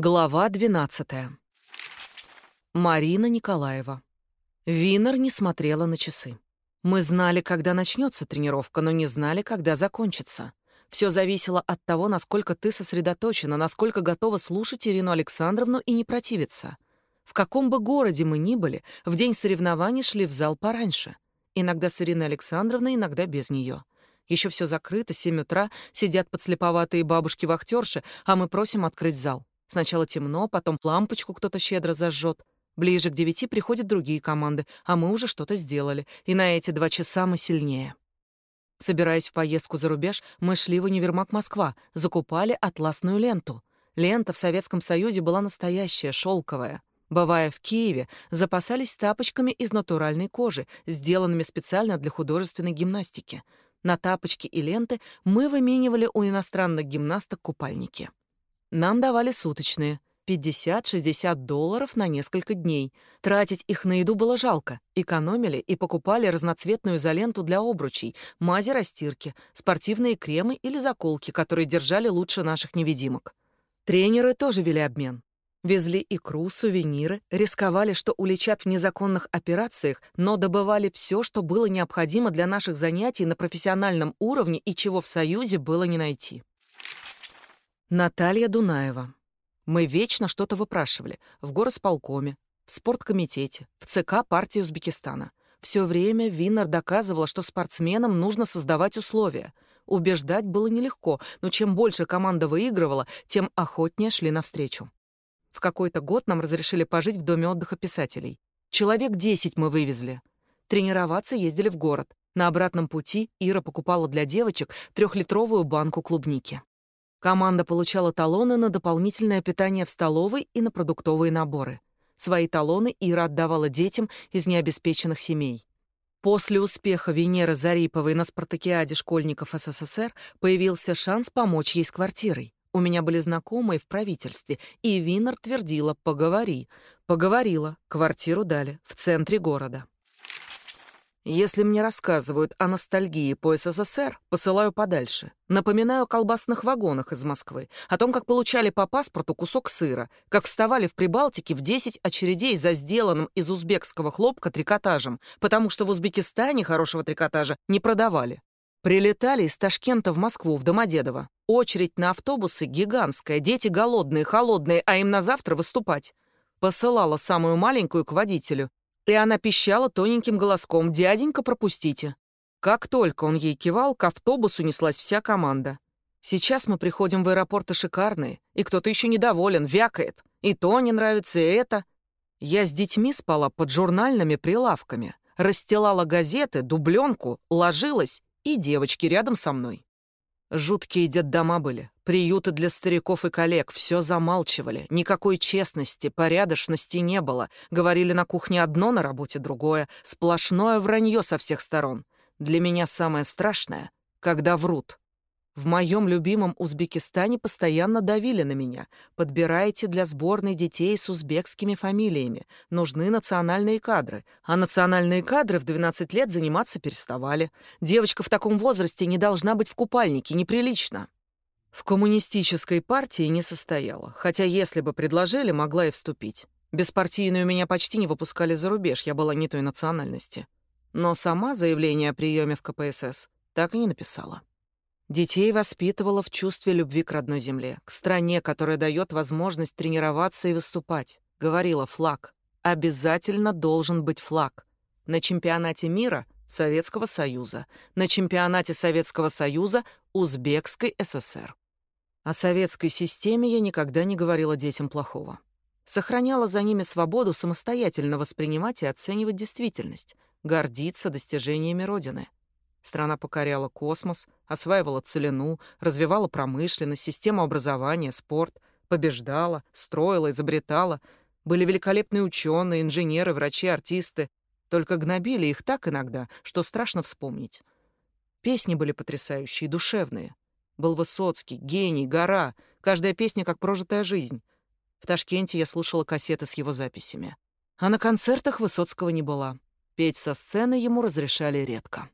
Глава 12. Марина Николаева. Винер не смотрела на часы. Мы знали, когда начнется тренировка, но не знали, когда закончится. Все зависело от того, насколько ты сосредоточена, насколько готова слушать Ирину Александровну и не противиться. В каком бы городе мы ни были, в день соревнований шли в зал пораньше. Иногда с Ириной Александровной, иногда без нее. Еще все закрыто, 7 утра, сидят подслеповатые бабушки-вахтерши, а мы просим открыть зал. Сначала темно, потом лампочку кто-то щедро зажжет. Ближе к девяти приходят другие команды, а мы уже что-то сделали, и на эти два часа мы сильнее. Собираясь в поездку за рубеж, мы шли в универмаг Москва, закупали атласную ленту. Лента в Советском Союзе была настоящая, шелковая. Бывая в Киеве, запасались тапочками из натуральной кожи, сделанными специально для художественной гимнастики. На тапочки и ленты мы выменивали у иностранных гимнасток купальники. Нам давали суточные. 50-60 долларов на несколько дней. Тратить их на еду было жалко. Экономили и покупали разноцветную изоленту для обручей, мази растирки, спортивные кремы или заколки, которые держали лучше наших невидимок. Тренеры тоже вели обмен. Везли икру, сувениры, рисковали, что уличат в незаконных операциях, но добывали все, что было необходимо для наших занятий на профессиональном уровне и чего в Союзе было не найти. Наталья Дунаева. Мы вечно что-то выпрашивали. В горосполкоме, в спорткомитете, в ЦК партии Узбекистана. Все время Виннер доказывала, что спортсменам нужно создавать условия. Убеждать было нелегко, но чем больше команда выигрывала, тем охотнее шли навстречу. В какой-то год нам разрешили пожить в доме отдыха писателей. Человек десять мы вывезли. Тренироваться ездили в город. На обратном пути Ира покупала для девочек трехлитровую банку клубники. Команда получала талоны на дополнительное питание в столовой и на продуктовые наборы. Свои талоны Ира отдавала детям из необеспеченных семей. После успеха Венеры Зариповой на спартакиаде школьников СССР появился шанс помочь ей с квартирой. У меня были знакомые в правительстве, и Винер твердила «поговори». Поговорила, квартиру дали, в центре города. Если мне рассказывают о ностальгии по СССР, посылаю подальше. Напоминаю о колбасных вагонах из Москвы, о том, как получали по паспорту кусок сыра, как вставали в Прибалтике в 10 очередей за сделанным из узбекского хлопка трикотажем, потому что в Узбекистане хорошего трикотажа не продавали. Прилетали из Ташкента в Москву, в Домодедово. Очередь на автобусы гигантская, дети голодные, холодные, а им на завтра выступать. Посылала самую маленькую к водителю. И она пищала тоненьким голоском «Дяденька, пропустите». Как только он ей кивал, к автобусу неслась вся команда. Сейчас мы приходим в аэропорты шикарные, и кто-то еще недоволен, вякает. И то не нравится, и это. Я с детьми спала под журнальными прилавками, расстилала газеты, дубленку, ложилась, и девочки рядом со мной. Жуткие детдома были, приюты для стариков и коллег, все замалчивали, никакой честности, порядочности не было. Говорили на кухне одно, на работе другое, сплошное вранье со всех сторон. Для меня самое страшное, когда врут. В моем любимом Узбекистане постоянно давили на меня. Подбирайте для сборной детей с узбекскими фамилиями. Нужны национальные кадры. А национальные кадры в 12 лет заниматься переставали. Девочка в таком возрасте не должна быть в купальнике, неприлично. В коммунистической партии не состояла, хотя если бы предложили, могла и вступить. Беспартийную меня почти не выпускали за рубеж, я была не той национальности. Но сама заявление о приеме в КПСС так и не написала. Детей воспитывала в чувстве любви к родной земле, к стране, которая дает возможность тренироваться и выступать. Говорила флаг. Обязательно должен быть флаг. На чемпионате мира Советского Союза, на чемпионате Советского Союза Узбекской ССР. О советской системе я никогда не говорила детям плохого. Сохраняла за ними свободу самостоятельно воспринимать и оценивать действительность, гордиться достижениями Родины. Страна покоряла космос, осваивала целину, развивала промышленность, систему образования, спорт, побеждала, строила, изобретала. Были великолепные ученые, инженеры, врачи, артисты. Только гнобили их так иногда, что страшно вспомнить. Песни были потрясающие, душевные. Был Высоцкий, гений, гора. Каждая песня как прожитая жизнь. В Ташкенте я слушала кассеты с его записями. А на концертах Высоцкого не была. Петь со сцены ему разрешали редко.